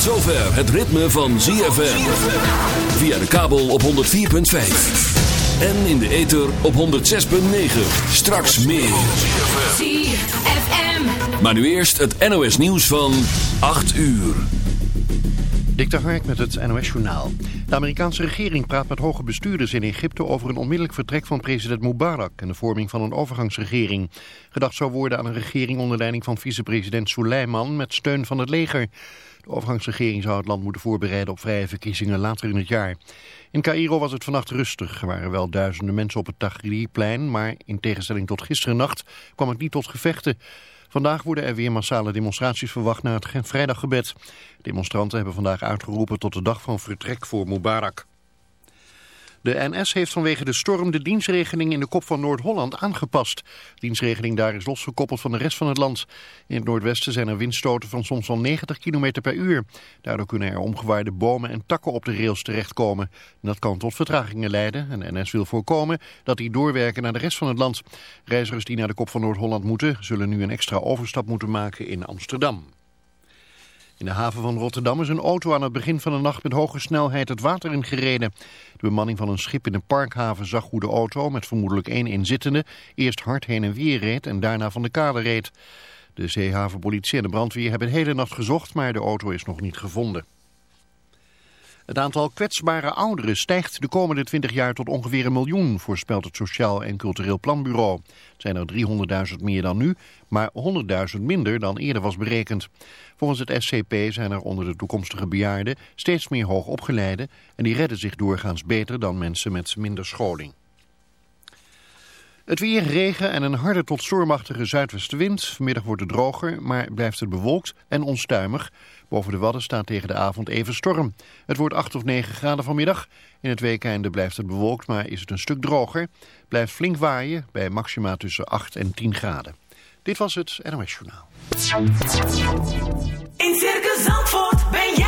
zover het ritme van ZFM. Via de kabel op 104.5. En in de ether op 106.9. Straks meer. ZFM. Maar nu eerst het NOS nieuws van 8 uur. Dik de Hark met het NOS-journaal. De Amerikaanse regering praat met hoge bestuurders in Egypte over een onmiddellijk vertrek van president Mubarak en de vorming van een overgangsregering. Gedacht zou worden aan een regering onder leiding van vicepresident Suleiman met steun van het leger. De overgangsregering zou het land moeten voorbereiden op vrije verkiezingen later in het jaar. In Cairo was het vannacht rustig. Er waren wel duizenden mensen op het Tahrirplein, maar in tegenstelling tot gisteren nacht kwam het niet tot gevechten. Vandaag worden er weer massale demonstraties verwacht na het vrijdaggebed. Demonstranten hebben vandaag uitgeroepen tot de dag van vertrek voor Mubarak. De NS heeft vanwege de storm de dienstregeling in de kop van Noord-Holland aangepast. De dienstregeling daar is losgekoppeld van de rest van het land. In het noordwesten zijn er windstoten van soms wel 90 km per uur. Daardoor kunnen er omgewaaide bomen en takken op de rails terechtkomen. Dat kan tot vertragingen leiden en de NS wil voorkomen dat die doorwerken naar de rest van het land. Reizigers die naar de kop van Noord-Holland moeten zullen nu een extra overstap moeten maken in Amsterdam. In de haven van Rotterdam is een auto aan het begin van de nacht met hoge snelheid het water in gereden. De bemanning van een schip in de parkhaven zag hoe de auto, met vermoedelijk één inzittende, eerst hard heen en weer reed en daarna van de kade reed. De zeehavenpolitie en de brandweer hebben de hele nacht gezocht, maar de auto is nog niet gevonden. Het aantal kwetsbare ouderen stijgt de komende 20 jaar tot ongeveer een miljoen, voorspelt het Sociaal en Cultureel Planbureau. Het zijn er 300.000 meer dan nu, maar 100.000 minder dan eerder was berekend. Volgens het SCP zijn er onder de toekomstige bejaarden steeds meer hoogopgeleiden en die redden zich doorgaans beter dan mensen met minder scholing. Het weer, regen en een harde tot stormachtige zuidwestenwind. Vanmiddag wordt het droger, maar blijft het bewolkt en onstuimig. Boven de Wadden staat tegen de avond even storm. Het wordt 8 of 9 graden vanmiddag. In het weekende blijft het bewolkt, maar is het een stuk droger. Blijft flink waaien bij maxima tussen 8 en 10 graden. Dit was het NOS Journaal. In Circus Zandvoort ben jij.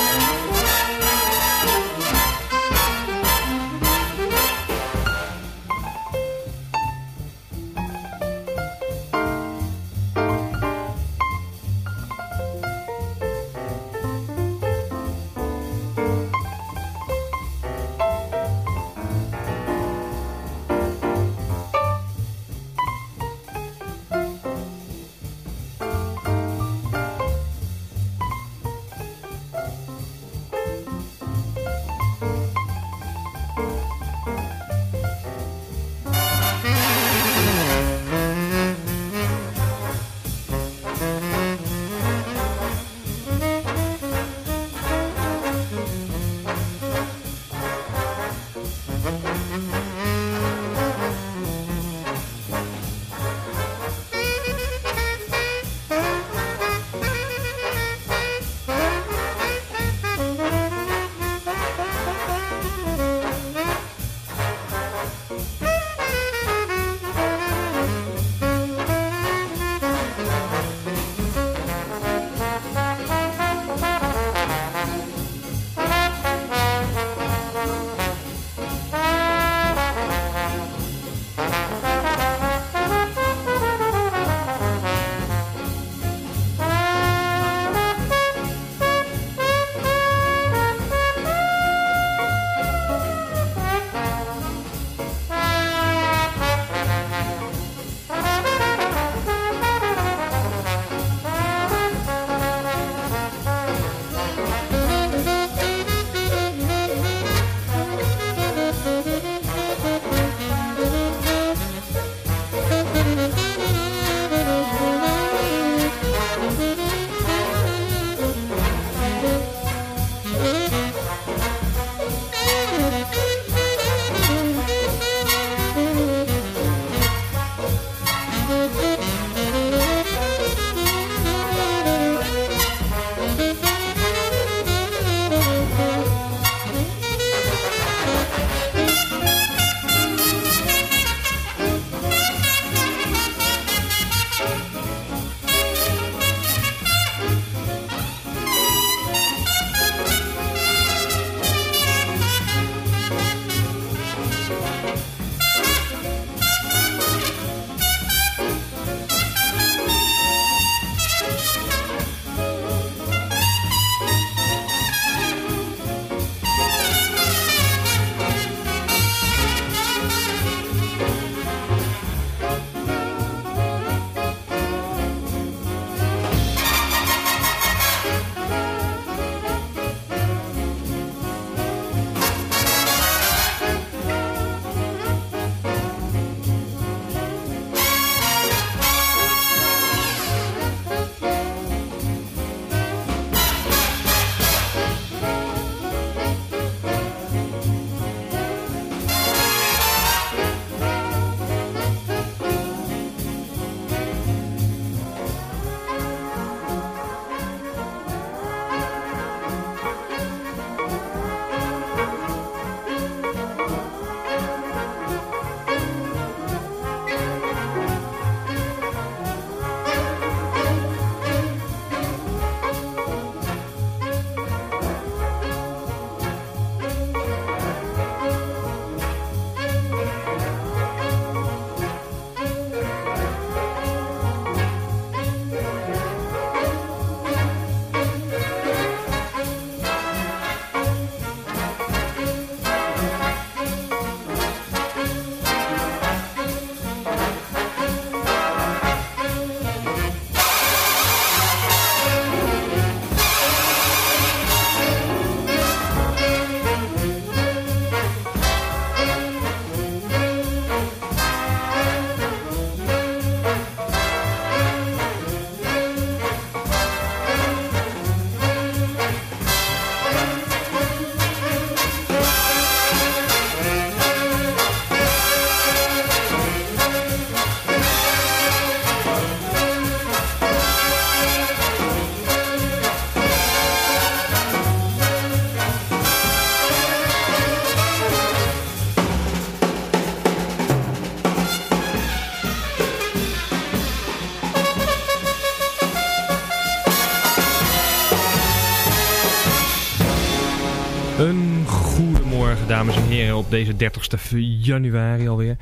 Dames en heren, op deze 30ste januari alweer.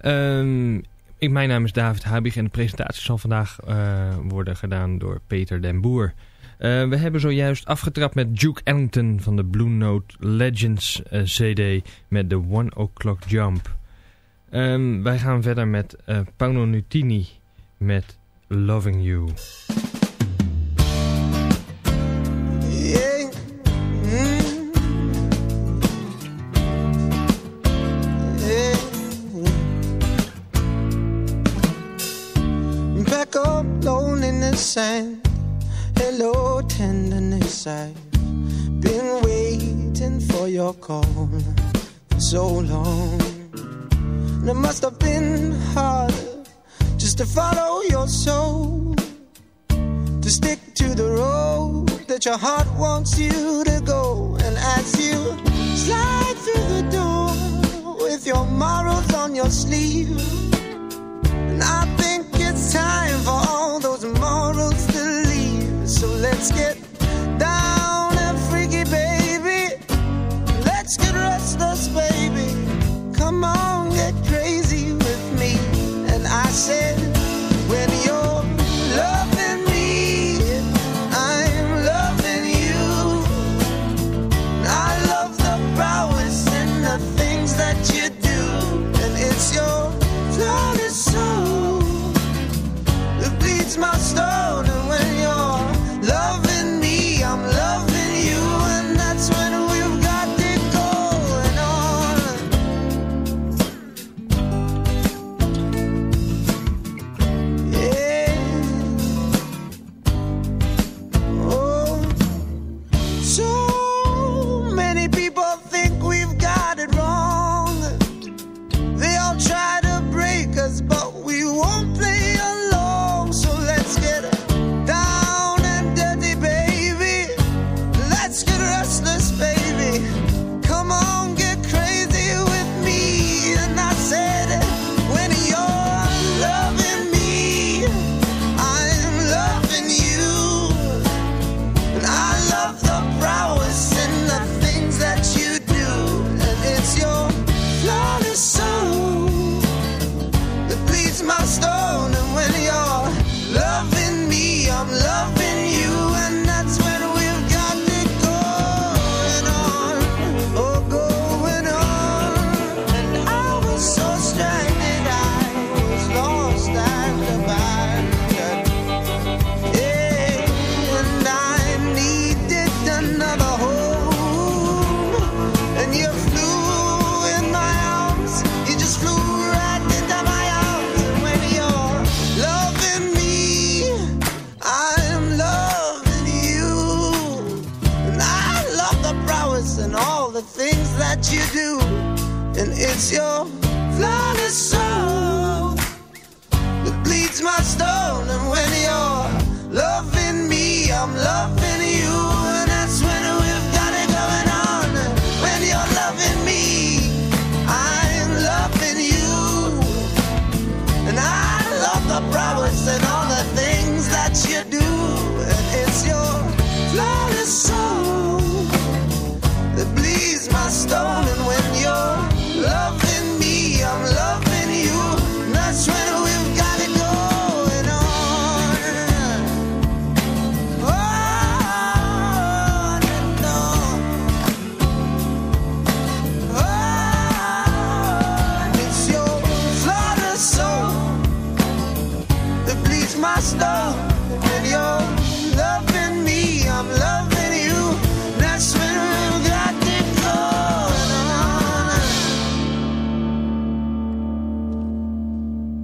Ehm, ik, mijn naam is David Habig en de presentatie zal vandaag eh, worden gedaan door Peter den Boer. Eh, we hebben zojuist afgetrapt met Duke Ellington van de Blue Note Legends eh, CD met de One O'Clock Jump. Ehm, wij gaan verder met Paolo Nutini met Loving You. Loneliness and hello, tenderness. I've been waiting for your call for so long. And it must have been hard just to follow your soul to stick to the road that your heart wants you to go. And as you slide through the door with your morals on your sleeve, and I think it's time for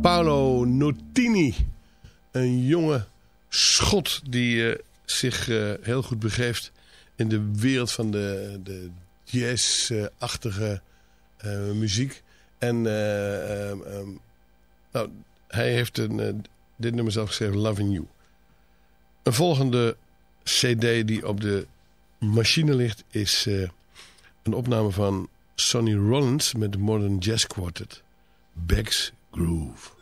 Paolo Nutini. Een jonge schot die eh, zich eh, heel goed begeeft in de wereld van de, de jazz-achtige eh, muziek. En nou, hij heeft een, dit nummer zelf geschreven, Loving You. Een volgende cd die op de machine ligt is eh, een opname van Sonny Rollins met de Modern Jazz Quartet. Beck's Groove.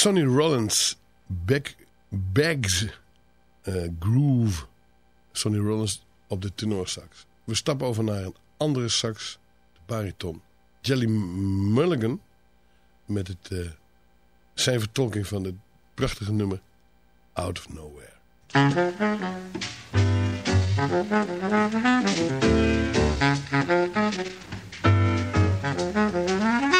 Sonny Rollins, Bag, Bags, eh, Groove. Sonny Rollins op de tenorsax. We stappen over naar een andere sax, de bariton. Jelly Mulligan met het, eh, zijn vertolking van het prachtige nummer Out of Nowhere.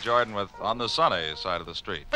Jordan with On the Sunny Side of the Street.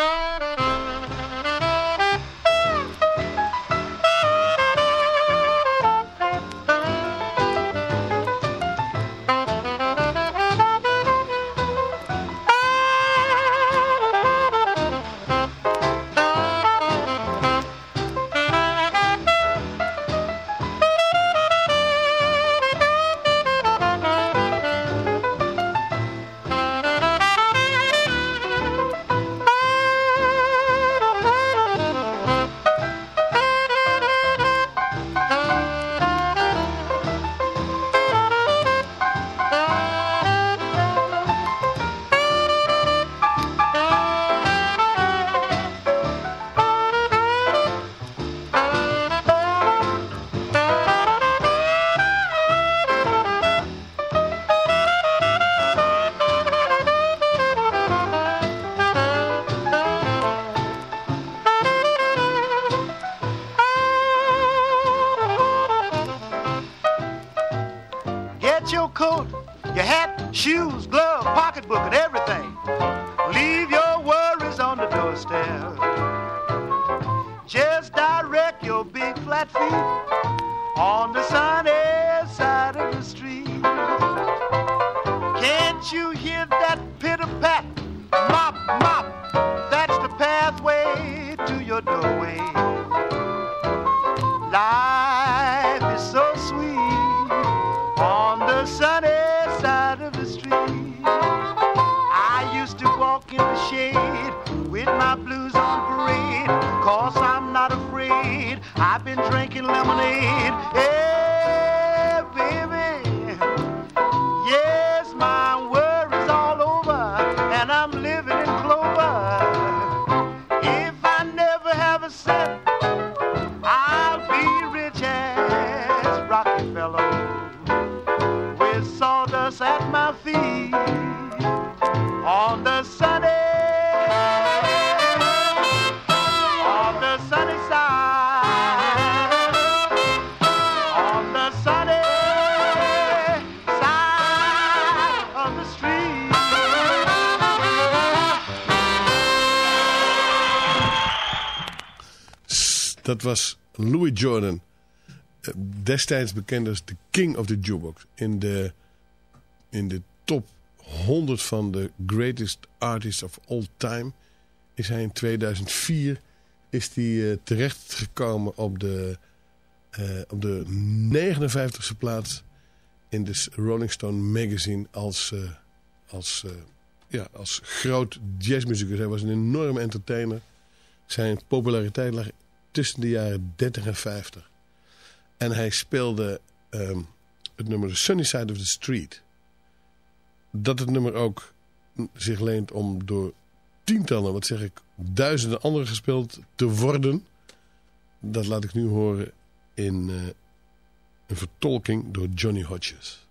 Shade with my blues Dat was Louis Jordan. eh, Destijds bekend als de King of the Jukebox. In de, in de top 100 van de greatest artists of all time is hij in 2004 is hij eh, terechtgekomen op de, eh, op de 59ste plaats in de Rolling Stone magazine als, als, ja, als groot jazzmuzikus. Hij was een enorme entertainer. Zijn populariteit lag tussen de jaren 30 en 50. En hij speelde ehm, het nummer Sunny Side of the Street. Dat het nummer ook zich leent om door tientallen, wat zeg ik, duizenden anderen gespeeld te worden. Dat laat ik nu horen in eh, een vertolking door Johnny Hodges.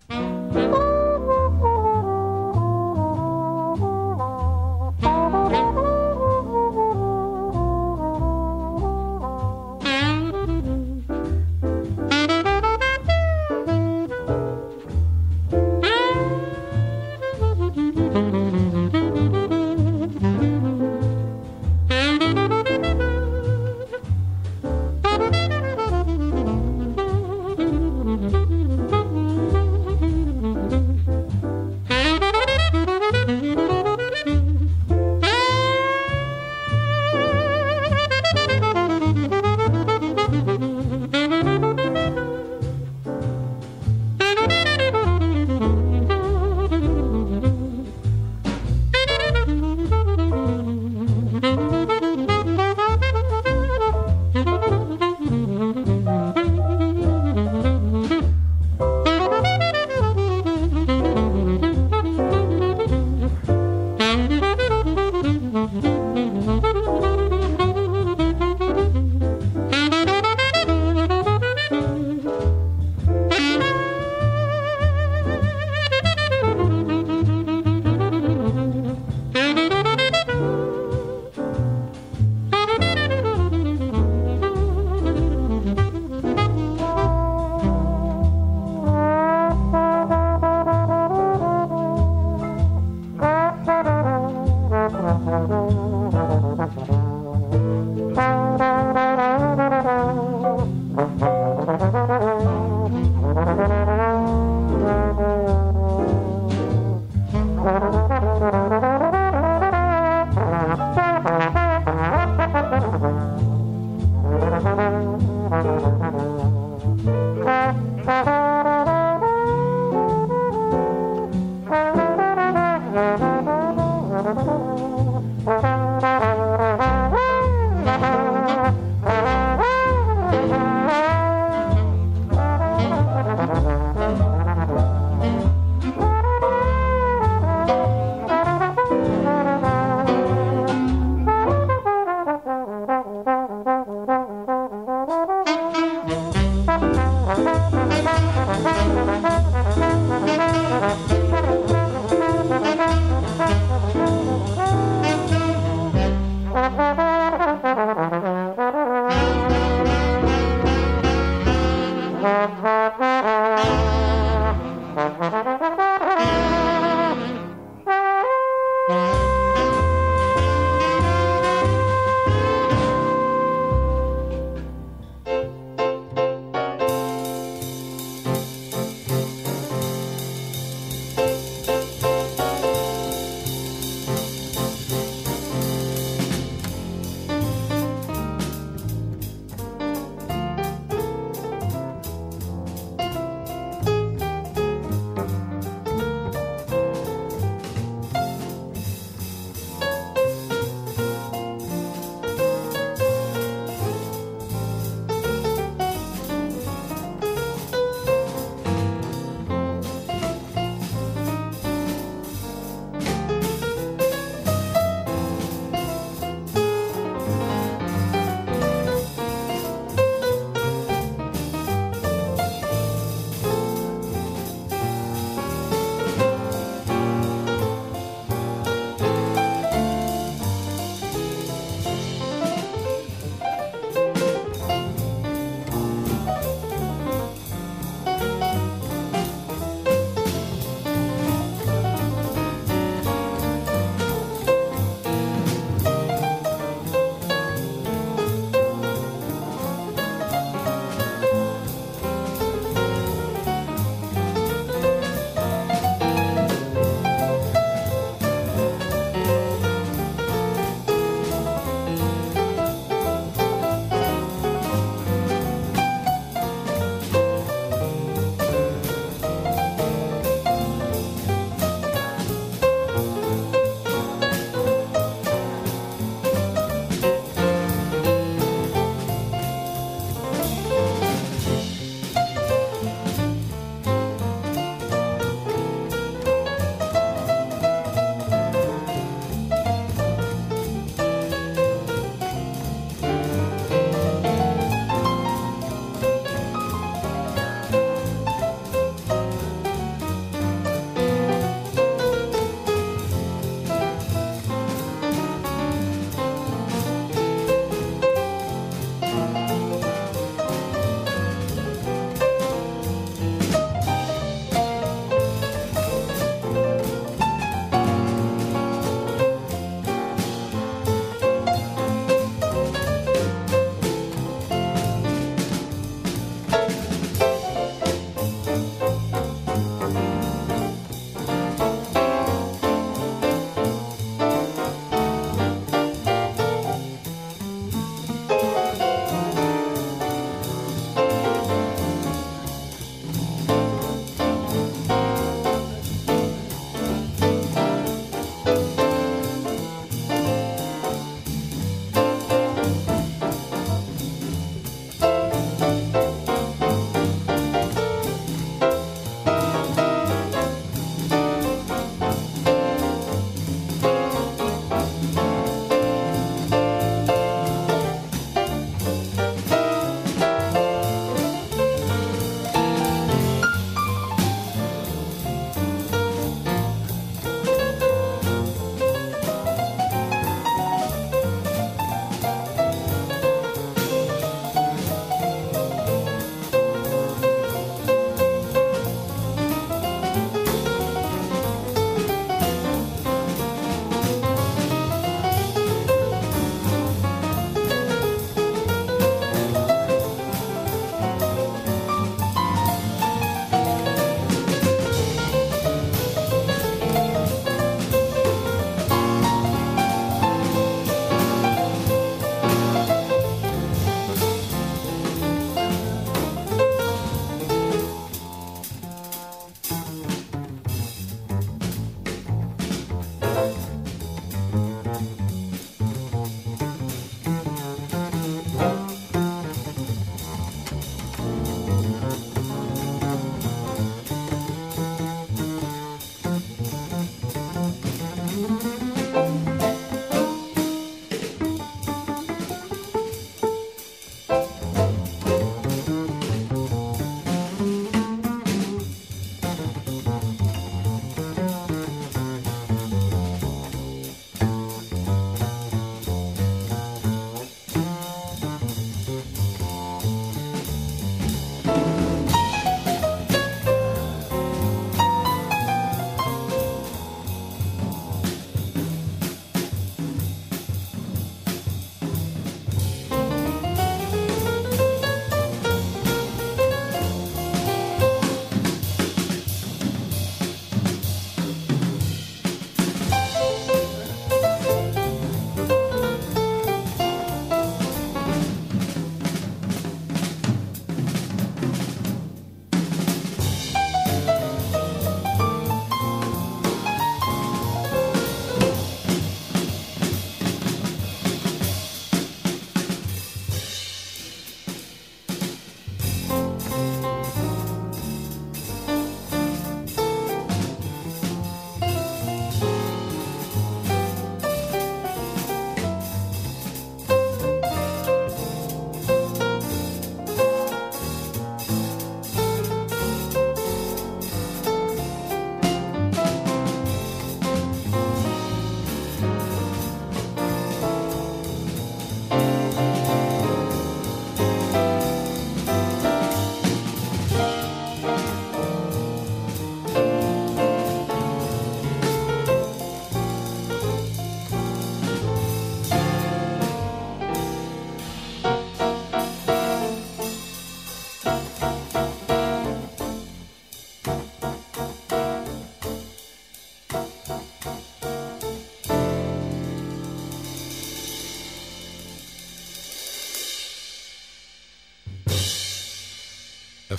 Mm-hmm.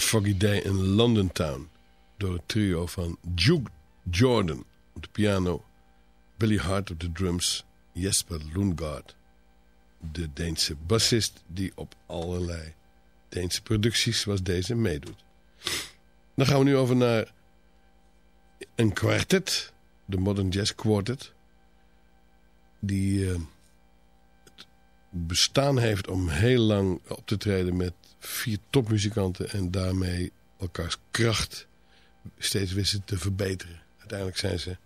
Foggy Day in London Town. Door het trio van Duke Jordan op de piano. Billy Hart op de drums. Jesper Lundgaard. De Deense bassist die op allerlei Deense producties zoals deze meedoet. Dan gaan we nu over naar een kwartet. De Modern Jazz Quartet. Die het bestaan heeft om heel lang op te treden met vier topmuzikanten. En daarmee elkaars kracht steeds wisten te verbeteren. Uiteindelijk zijn ze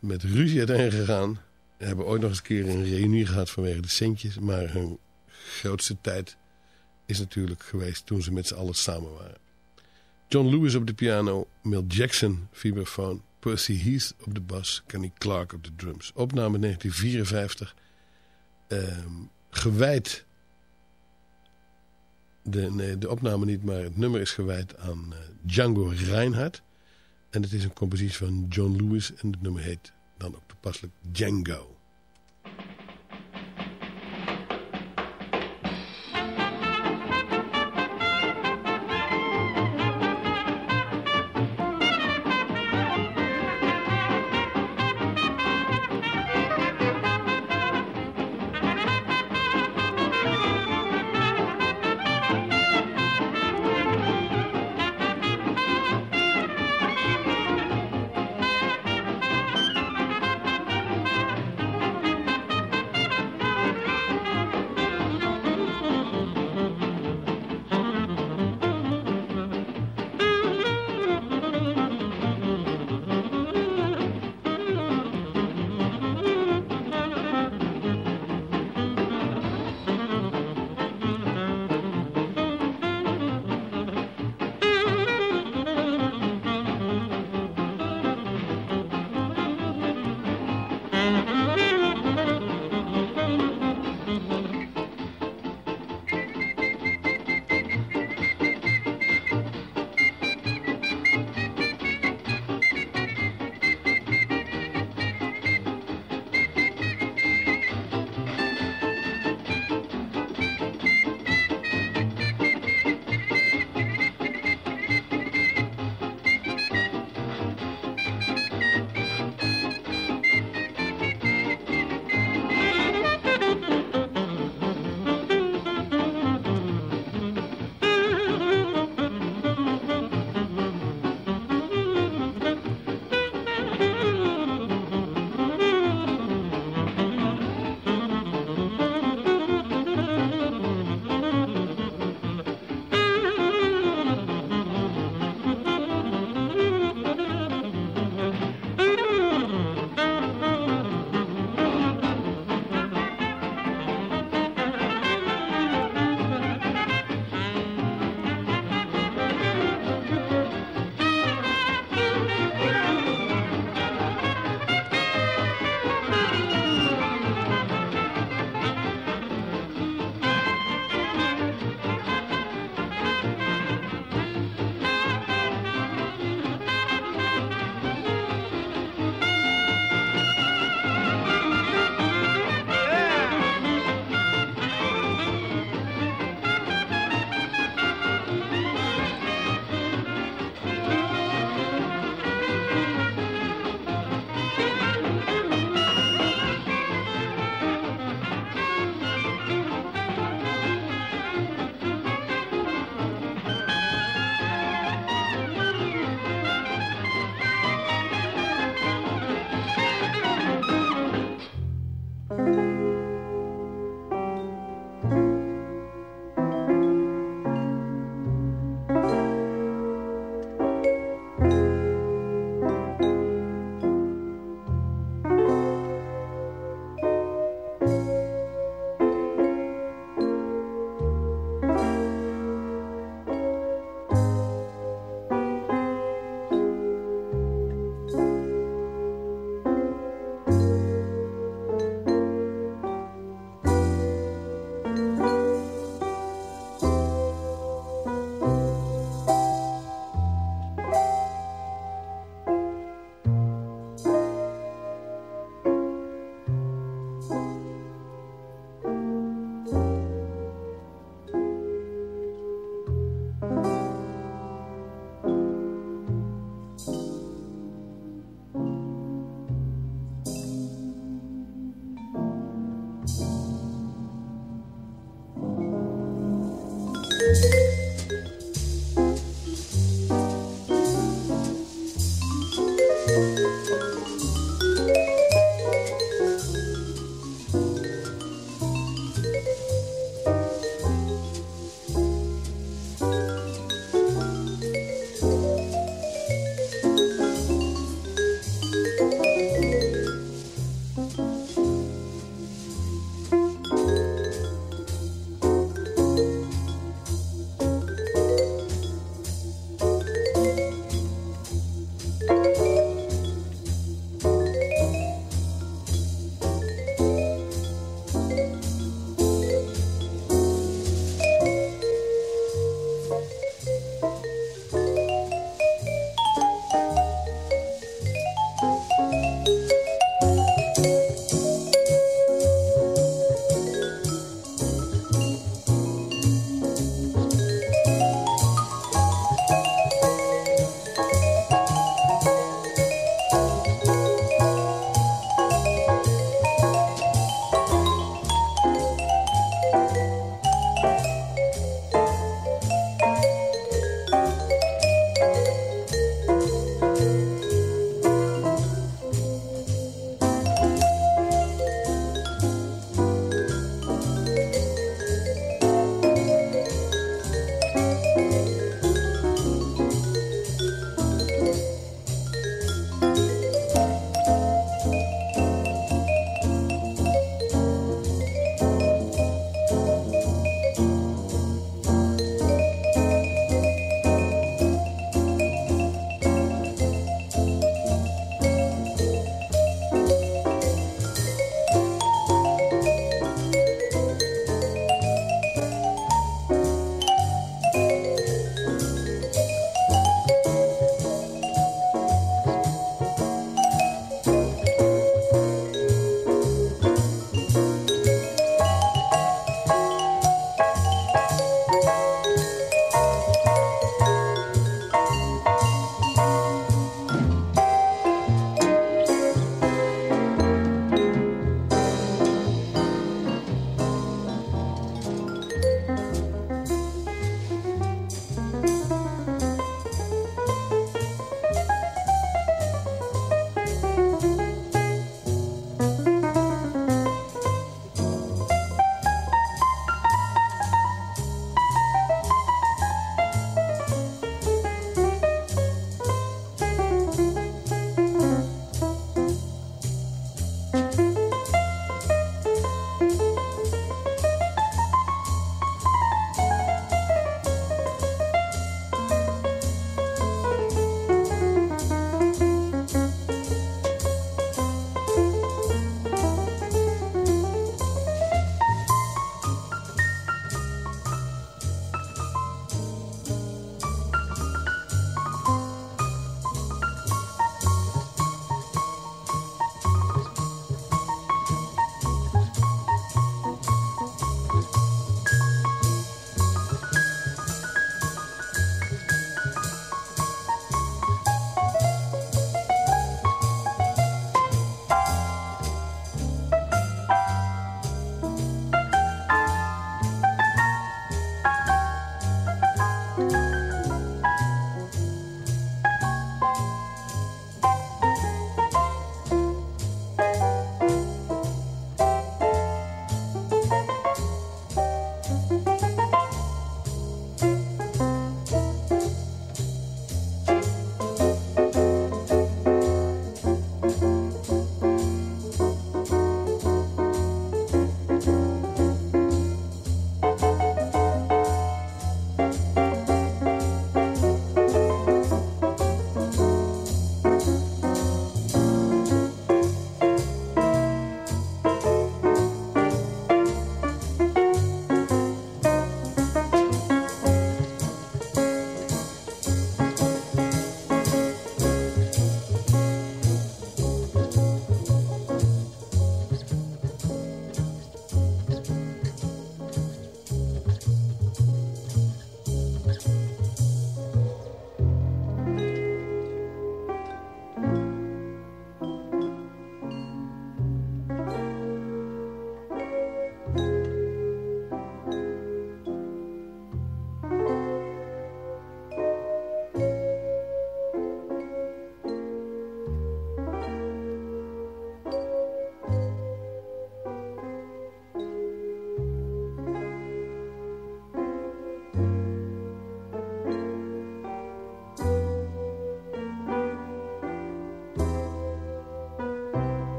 met ruzie uiteen gegaan. Hebben ooit nog eens een keer een reunie gehad vanwege de centjes. Maar hun grootste tijd is natuurlijk geweest toen ze met z'n allen samen waren. John Lewis op de piano, Mill Jackson vibrafoon, Percy Heath op de bas, Kenny Clark op de drums. Opname 1954, ehm, gewijd, de, nee, de opname niet, maar het nummer is gewijd aan eh, Django Reinhardt. En het is een compositie van John Lewis en het nummer heet dan ook toepasselijk Django.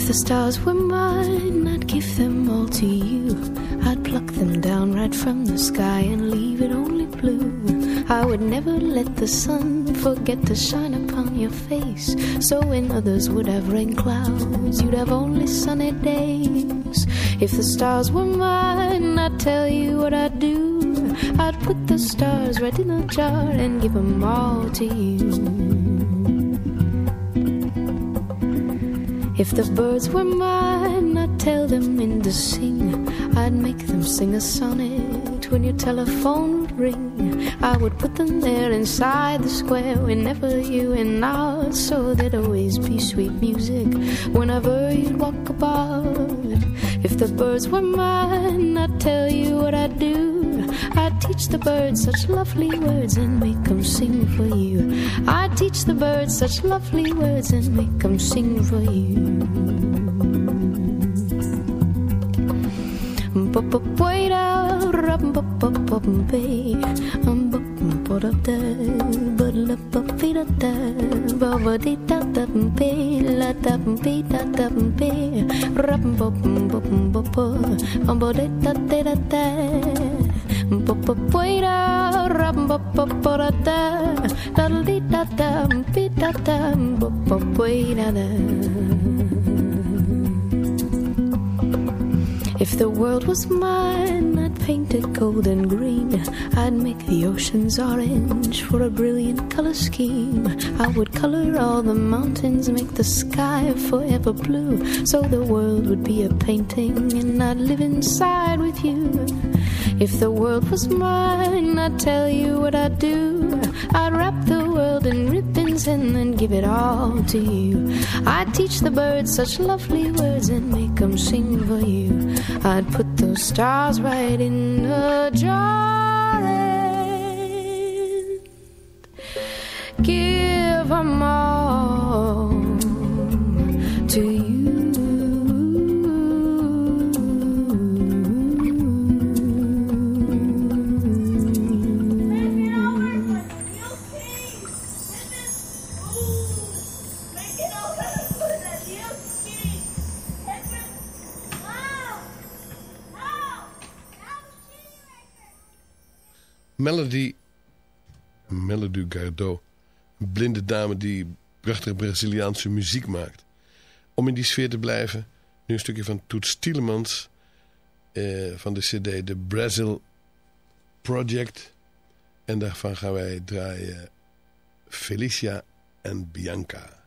If the stars were mine, I'd give them all to you. I'd pluck them down right from the sky and leave it only blue. I would never let the sun forget to shine upon your face. So when others would have rain clouds, you'd have only sunny days. If the stars were mine, I'd tell you what I'd do. I'd put the stars right in a jar and give them all to you. If the birds were mine, I'd tell them in to sing. I'd make them sing a sonnet when your telephone would ring. I would put them there inside the square whenever you and I, so there'd always be sweet music whenever you'd walk about. If the birds were mine, I'd tell you what I'd do. I'd teach the birds such lovely words and make them sing for you. I'd teach the birds such lovely words and make them sing for you. If the world was mine, I'd paint it gold and green. I'd make the oceans orange for a brilliant color scheme. I would color all the mountains, make the sky forever blue. So the world would be a painting, and I'd live inside with you. If the world was mine, I'd tell you what I'd do. I'd wrap the world in ribbons and then give it all to you. I'd teach the birds such lovely words and make them sing for you. I'd put those stars right in a jar and give them all to you. Melody, Melody Gardot. Een blinde dame die prachtige Braziliaanse muziek maakt. Om in die sfeer te blijven, nu een stukje van Toets Tielemans. eh, van de cd The Brazil Project. En daarvan gaan wij draaien Felicia en Bianca.